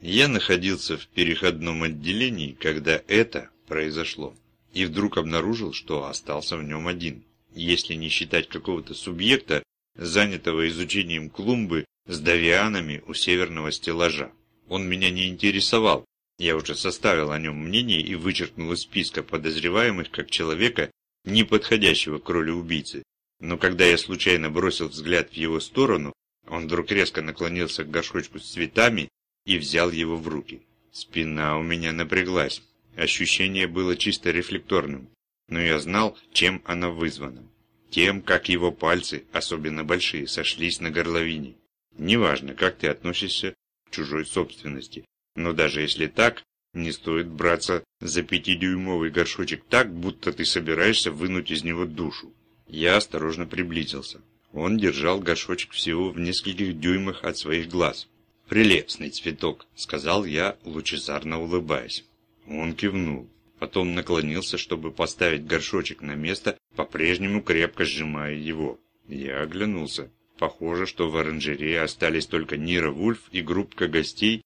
Я находился в переходном отделении, когда это произошло. И вдруг обнаружил, что остался в нем один. Если не считать какого-то субъекта, занятого изучением клумбы с давианами у северного стеллажа. Он меня не интересовал. Я уже составил о нем мнение и вычеркнул из списка подозреваемых как человека, не подходящего к роли убийцы. Но когда я случайно бросил взгляд в его сторону, он вдруг резко наклонился к горшочку с цветами и взял его в руки. Спина у меня напряглась. Ощущение было чисто рефлекторным, но я знал, чем оно вызвано. Тем, как его пальцы, особенно большие, сошлись на горловине. Неважно, как ты относишься к чужой собственности, но даже если так, не стоит браться за пятидюймовый горшочек так, будто ты собираешься вынуть из него душу. Я осторожно приблизился. Он держал горшочек всего в нескольких дюймах от своих глаз. «Прелестный цветок», — сказал я, лучезарно улыбаясь. Он кивнул. Потом наклонился, чтобы поставить горшочек на место, по-прежнему крепко сжимая его. Я оглянулся. Похоже, что в оранжерее остались только Нира Вульф и группка гостей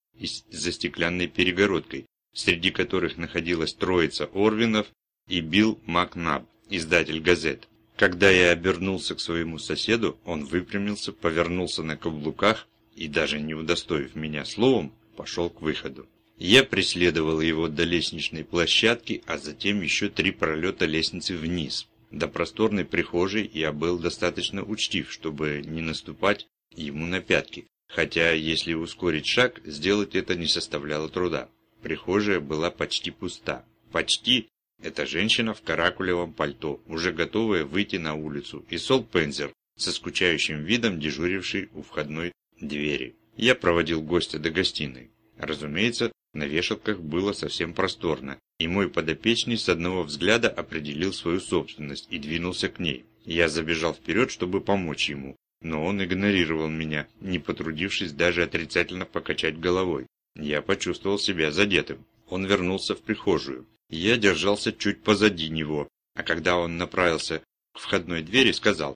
за стеклянной перегородкой, среди которых находилась троица Орвинов и Билл Макнаб, издатель газет. Когда я обернулся к своему соседу, он выпрямился, повернулся на каблуках и, даже не удостоив меня словом, пошел к выходу. Я преследовал его до лестничной площадки, а затем еще три пролета лестницы вниз. До просторной прихожей я был достаточно учтив, чтобы не наступать ему на пятки, хотя, если ускорить шаг, сделать это не составляло труда. Прихожая была почти пуста. Почти эта женщина в каракулевом пальто, уже готовая выйти на улицу, и Сол Пензер, со скучающим видом дежуривший у входной двери. Я проводил гостя до гостиной. Разумеется, на вешалках было совсем просторно, и мой подопечный с одного взгляда определил свою собственность и двинулся к ней. Я забежал вперед, чтобы помочь ему, но он игнорировал меня, не потрудившись даже отрицательно покачать головой. Я почувствовал себя задетым. Он вернулся в прихожую. Я держался чуть позади него, а когда он направился к входной двери, сказал,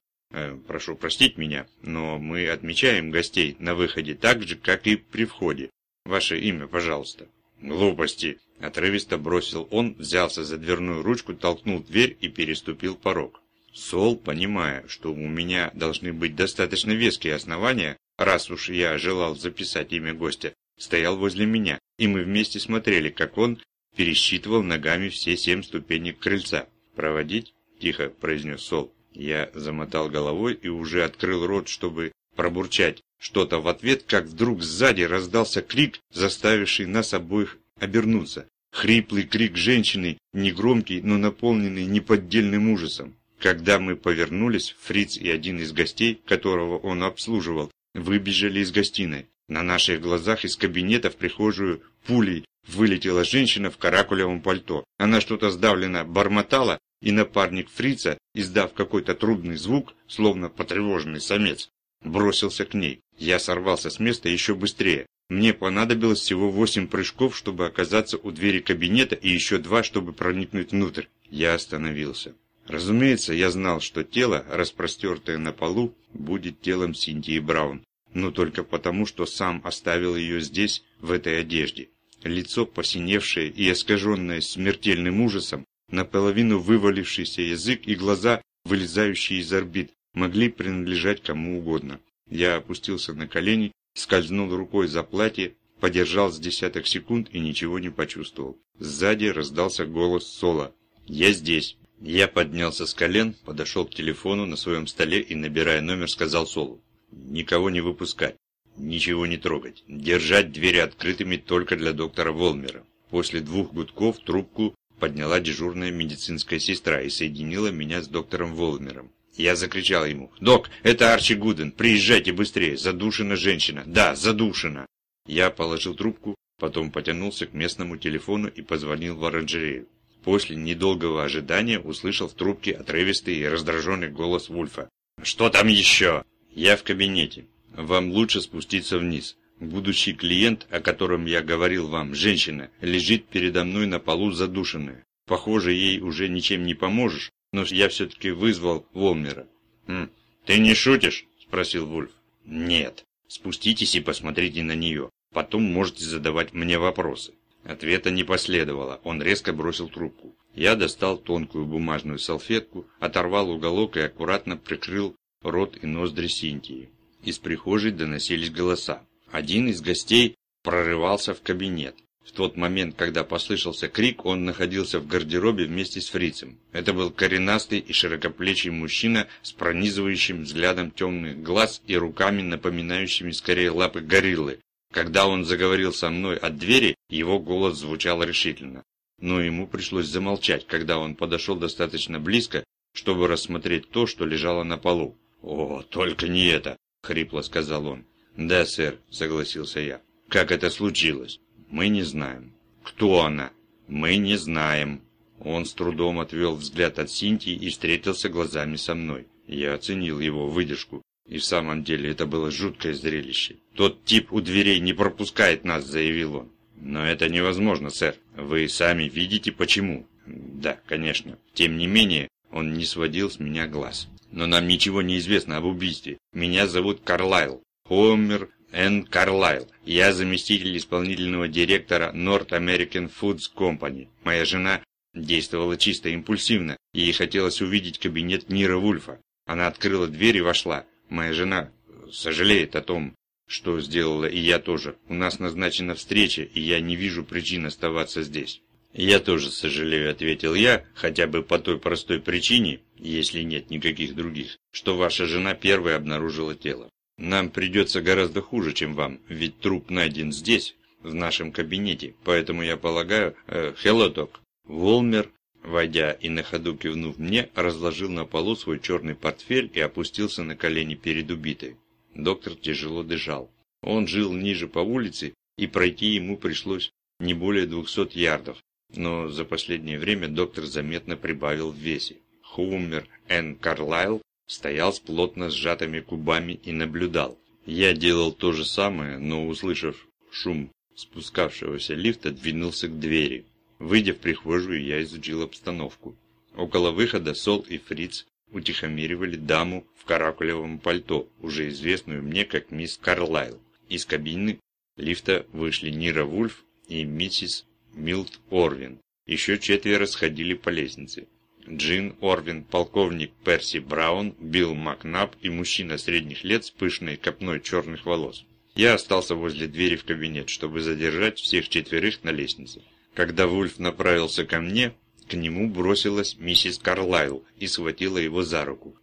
«Прошу простить меня, но мы отмечаем гостей на выходе так же, как и при входе. Ваше имя, пожалуйста». «Глупости!» – отрывисто бросил он, взялся за дверную ручку, толкнул дверь и переступил порог. Сол, понимая, что у меня должны быть достаточно веские основания, раз уж я желал записать имя гостя, стоял возле меня, и мы вместе смотрели, как он пересчитывал ногами все семь ступенек крыльца. «Проводить?» – тихо произнес Сол. Я замотал головой и уже открыл рот, чтобы пробурчать что-то в ответ, как вдруг сзади раздался крик, заставивший нас обоих обернуться. Хриплый крик женщины, негромкий, но наполненный неподдельным ужасом. Когда мы повернулись, Фриц и один из гостей, которого он обслуживал, выбежали из гостиной. На наших глазах из кабинета в прихожую пулей Вылетела женщина в каракулевом пальто. Она что-то сдавленно бормотала, и напарник фрица, издав какой-то трудный звук, словно потревоженный самец, бросился к ней. Я сорвался с места еще быстрее. Мне понадобилось всего восемь прыжков, чтобы оказаться у двери кабинета, и еще два, чтобы проникнуть внутрь. Я остановился. Разумеется, я знал, что тело, распростертое на полу, будет телом Синтии Браун, но только потому, что сам оставил ее здесь, в этой одежде. Лицо посиневшее и искаженное смертельным ужасом, наполовину вывалившийся язык и глаза, вылезающие из орбит, могли принадлежать кому угодно. Я опустился на колени, скользнул рукой за платье, подержал с десяток секунд и ничего не почувствовал. Сзади раздался голос Сола. «Я здесь». Я поднялся с колен, подошел к телефону на своем столе и, набирая номер, сказал Солу. «Никого не выпускать. Ничего не трогать. Держать двери открытыми только для доктора Волмера. После двух гудков трубку подняла дежурная медицинская сестра и соединила меня с доктором Волмером. Я закричал ему. «Док, это Арчи Гуден, приезжайте быстрее, задушена женщина, да, задушена!» Я положил трубку, потом потянулся к местному телефону и позвонил в оранжерею. После недолгого ожидания услышал в трубке отрывистый и раздраженный голос Вульфа. «Что там еще?» «Я в кабинете. Вам лучше спуститься вниз. Будущий клиент, о котором я говорил вам, женщина, лежит передо мной на полу задушенная. Похоже, ей уже ничем не поможешь, но я все-таки вызвал Волмера. «Хм, ты не шутишь?» – спросил Вульф. «Нет. Спуститесь и посмотрите на нее. Потом можете задавать мне вопросы». Ответа не последовало, он резко бросил трубку. Я достал тонкую бумажную салфетку, оторвал уголок и аккуратно прикрыл рот и ноздри Синтии. Из прихожей доносились голоса. Один из гостей прорывался в кабинет. В тот момент, когда послышался крик, он находился в гардеробе вместе с фрицем. Это был коренастый и широкоплечий мужчина с пронизывающим взглядом темных глаз и руками, напоминающими скорее лапы гориллы. Когда он заговорил со мной от двери, его голос звучал решительно. Но ему пришлось замолчать, когда он подошел достаточно близко, чтобы рассмотреть то, что лежало на полу. «О, только не это!» хрипло сказал он. «Да, сэр», — согласился я. «Как это случилось?» «Мы не знаем». «Кто она?» «Мы не знаем». Он с трудом отвел взгляд от Синтии и встретился глазами со мной. Я оценил его выдержку. И в самом деле это было жуткое зрелище. «Тот тип у дверей не пропускает нас», — заявил он. «Но это невозможно, сэр. Вы сами видите, почему». «Да, конечно. Тем не менее, он не сводил с меня глаз. Но нам ничего не известно об убийстве. Меня зовут Карлайл. Хомер Н. Карлайл. Я заместитель исполнительного директора North American Foods Company. Моя жена действовала чисто импульсивно. Ей хотелось увидеть кабинет Нира Вульфа. Она открыла дверь и вошла. Моя жена сожалеет о том, что сделала и я тоже. У нас назначена встреча, и я не вижу причин оставаться здесь. «Я тоже сожалею», — ответил я, хотя бы по той простой причине, если нет никаких других, что ваша жена первой обнаружила тело. Нам придется гораздо хуже, чем вам, ведь труп найден здесь, в нашем кабинете, поэтому я полагаю... Э, hello, док. Волмер, войдя и на ходу кивнув мне, разложил на полу свой черный портфель и опустился на колени перед убитой. Доктор тяжело дышал. Он жил ниже по улице, и пройти ему пришлось не более двухсот ярдов, но за последнее время доктор заметно прибавил в весе. Хоумер Н. Карлайл стоял с плотно сжатыми губами и наблюдал. Я делал то же самое, но, услышав шум спускавшегося лифта, двинулся к двери. Выйдя в прихожую, я изучил обстановку. Около выхода Сол и Фриц утихомиривали даму в каракулевом пальто, уже известную мне как мисс Карлайл. Из кабины лифта вышли Нира Вульф и миссис Милт Орвин. Еще четверо сходили по лестнице. Джин Орвин, полковник Перси Браун, Билл Макнаб и мужчина средних лет с пышной копной черных волос. Я остался возле двери в кабинет, чтобы задержать всех четверых на лестнице. Когда Вульф направился ко мне, к нему бросилась миссис Карлайл и схватила его за руку.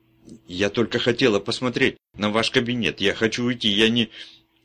«Я только хотела посмотреть на ваш кабинет. Я хочу уйти. Я не...»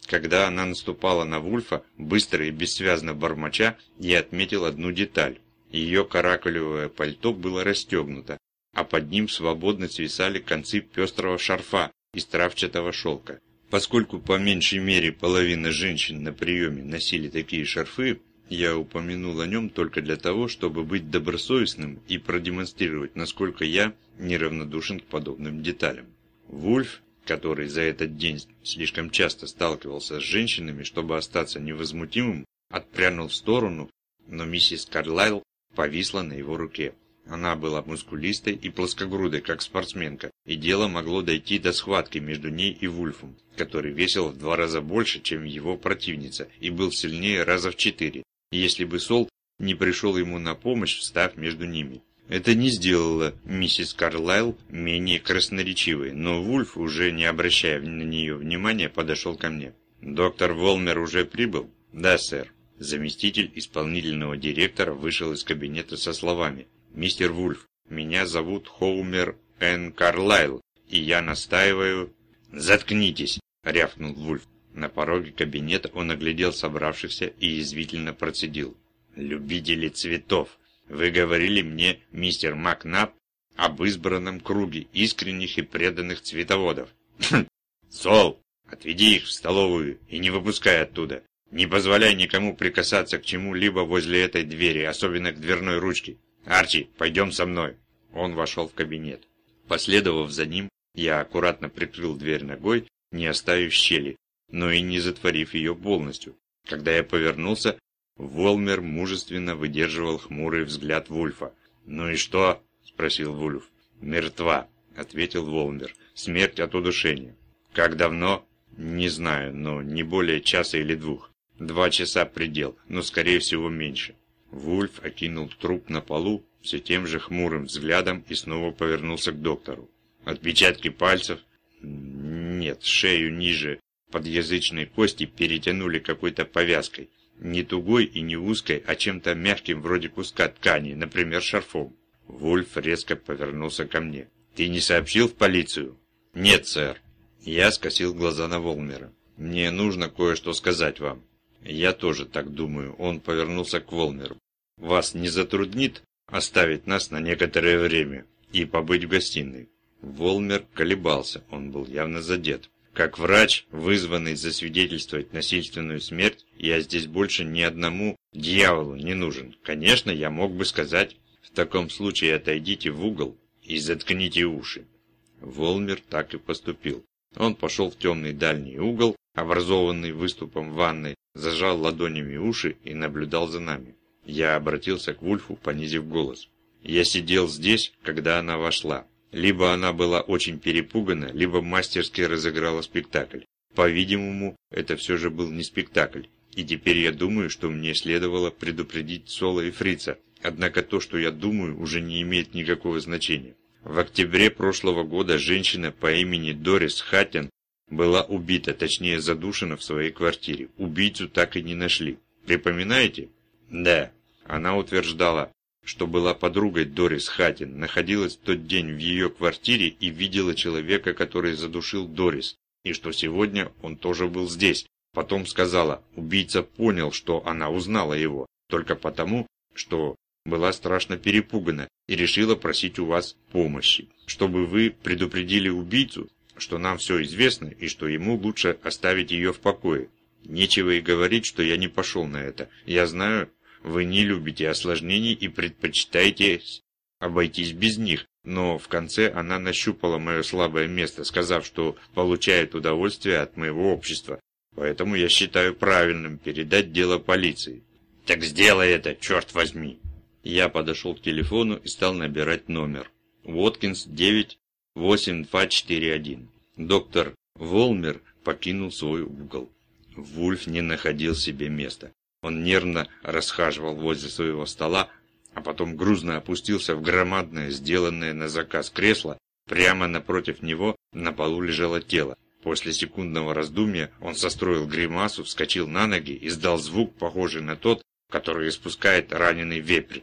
Когда она наступала на Вульфа, быстро и бессвязно бормоча, я отметил одну деталь. Ее каракулевое пальто было расстегнуто, а под ним свободно свисали концы пестрого шарфа из травчатого шелка. Поскольку по меньшей мере половина женщин на приеме носили такие шарфы, я упомянул о нем только для того, чтобы быть добросовестным и продемонстрировать, насколько я неравнодушен к подобным деталям. Вульф который за этот день слишком часто сталкивался с женщинами, чтобы остаться невозмутимым, отпрянул в сторону, но миссис Карлайл повисла на его руке. Она была мускулистой и плоскогрудой, как спортсменка, и дело могло дойти до схватки между ней и Вульфом, который весил в два раза больше, чем его противница, и был сильнее раза в четыре, если бы Сол не пришел ему на помощь, встав между ними. Это не сделало миссис Карлайл менее красноречивой, но Вульф, уже не обращая на нее внимания, подошел ко мне. «Доктор Волмер уже прибыл?» «Да, сэр». Заместитель исполнительного директора вышел из кабинета со словами. «Мистер Вульф, меня зовут Хоумер Н. Карлайл, и я настаиваю...» «Заткнитесь!» — рявкнул Вульф. На пороге кабинета он оглядел собравшихся и язвительно процедил. «Любители цветов! Вы говорили мне, мистер Макнап, об избранном круге искренних и преданных цветоводов. Сол, отведи их в столовую и не выпускай оттуда. Не позволяй никому прикасаться к чему-либо возле этой двери, особенно к дверной ручке. Арчи, пойдем со мной. Он вошел в кабинет. Последовав за ним, я аккуратно прикрыл дверь ногой, не оставив щели, но и не затворив ее полностью. Когда я повернулся, Волмер мужественно выдерживал хмурый взгляд Вульфа. «Ну и что?» – спросил Вульф. «Мертва», – ответил Волмер. «Смерть от удушения». «Как давно?» «Не знаю, но не более часа или двух». Два часа предел, но скорее всего меньше. Вульф окинул труп на полу все тем же хмурым взглядом и снова повернулся к доктору. Отпечатки пальцев? Нет, шею ниже подъязычной кости перетянули какой-то повязкой. Не тугой и не узкой, а чем-то мягким вроде куска ткани, например, шарфом. Вульф резко повернулся ко мне. «Ты не сообщил в полицию?» «Нет, сэр». Я скосил глаза на Волмера. «Мне нужно кое-что сказать вам». «Я тоже так думаю». Он повернулся к Волмеру. «Вас не затруднит оставить нас на некоторое время и побыть в гостиной?» Волмер колебался, он был явно задет. Как врач, вызванный засвидетельствовать насильственную смерть, я здесь больше ни одному дьяволу не нужен. Конечно, я мог бы сказать, в таком случае отойдите в угол и заткните уши. Волмер так и поступил. Он пошел в темный дальний угол, образованный выступом ванной, зажал ладонями уши и наблюдал за нами. Я обратился к Вульфу, понизив голос. Я сидел здесь, когда она вошла. Либо она была очень перепугана, либо мастерски разыграла спектакль. По-видимому, это все же был не спектакль. И теперь я думаю, что мне следовало предупредить Соло и Фрица. Однако то, что я думаю, уже не имеет никакого значения. В октябре прошлого года женщина по имени Дорис Хаттин была убита, точнее задушена в своей квартире. Убийцу так и не нашли. Припоминаете? Да. Она утверждала, что была подругой Дорис Хатин, находилась в тот день в ее квартире и видела человека, который задушил Дорис, и что сегодня он тоже был здесь. Потом сказала, убийца понял, что она узнала его, только потому, что была страшно перепугана и решила просить у вас помощи, чтобы вы предупредили убийцу, что нам все известно и что ему лучше оставить ее в покое. Нечего и говорить, что я не пошел на это. Я знаю, вы не любите осложнений и предпочитаете обойтись без них, но в конце она нащупала мое слабое место, сказав, что получает удовольствие от моего общества. Поэтому я считаю правильным передать дело полиции. Так сделай это, черт возьми! Я подошел к телефону и стал набирать номер. Уоткинс 9 8241. Доктор Волмер покинул свой угол. Вульф не находил себе места. Он нервно расхаживал возле своего стола, а потом грузно опустился в громадное, сделанное на заказ кресло. Прямо напротив него на полу лежало тело. После секундного раздумья он состроил гримасу, вскочил на ноги, издал звук, похожий на тот, который испускает раненый вепрь,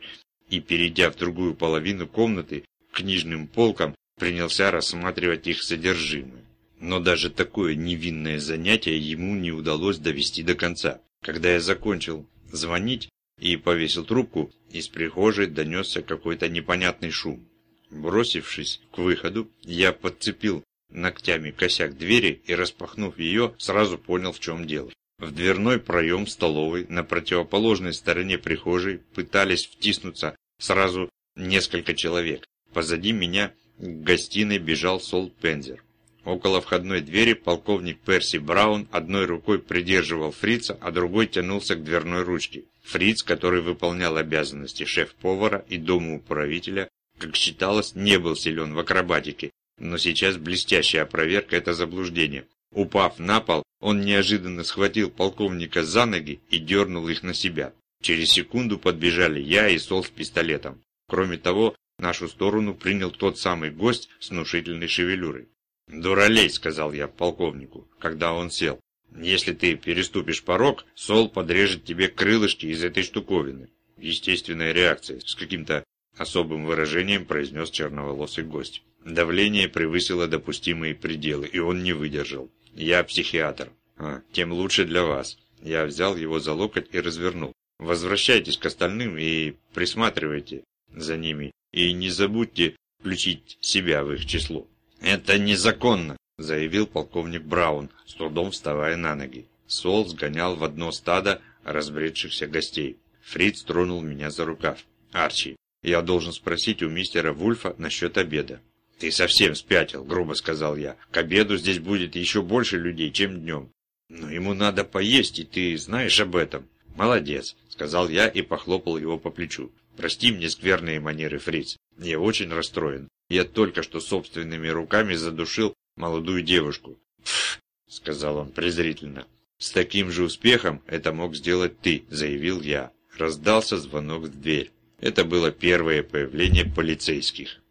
и, перейдя в другую половину комнаты, к книжным полкам, принялся рассматривать их содержимое. Но даже такое невинное занятие ему не удалось довести до конца. Когда я закончил звонить и повесил трубку, из прихожей донесся какой-то непонятный шум. Бросившись к выходу, я подцепил ногтями косяк двери и, распахнув ее, сразу понял, в чем дело. В дверной проем столовой на противоположной стороне прихожей пытались втиснуться сразу несколько человек. Позади меня к гостиной бежал Сол Пензер. Около входной двери полковник Перси Браун одной рукой придерживал фрица, а другой тянулся к дверной ручке. Фриц, который выполнял обязанности шеф-повара и домоуправителя, как считалось, не был силен в акробатике, но сейчас блестяще опроверг это заблуждение. Упав на пол, он неожиданно схватил полковника за ноги и дернул их на себя. Через секунду подбежали я и Сол с пистолетом. Кроме того, нашу сторону принял тот самый гость с внушительной шевелюрой. «Дуралей», — сказал я полковнику, когда он сел. «Если ты переступишь порог, Сол подрежет тебе крылышки из этой штуковины». Естественная реакция, с каким-то особым выражением произнес черноволосый гость. Давление превысило допустимые пределы, и он не выдержал. «Я психиатр». «А, тем лучше для вас». Я взял его за локоть и развернул. «Возвращайтесь к остальным и присматривайте за ними, и не забудьте включить себя в их число». «Это незаконно», – заявил полковник Браун, с трудом вставая на ноги. Сол сгонял в одно стадо разбредшихся гостей. Фриц тронул меня за рукав. «Арчи, я должен спросить у мистера Вульфа насчет обеда». «Ты совсем спятил», – грубо сказал я. «К обеду здесь будет еще больше людей, чем днем». «Но ему надо поесть, и ты знаешь об этом». «Молодец», – сказал я и похлопал его по плечу. «Прости мне скверные манеры, Фриц. Я очень расстроен. Я только что собственными руками задушил молодую девушку. «Пф», — сказал он презрительно. С таким же успехом это мог сделать ты, заявил я. Раздался звонок в дверь. Это было первое появление полицейских.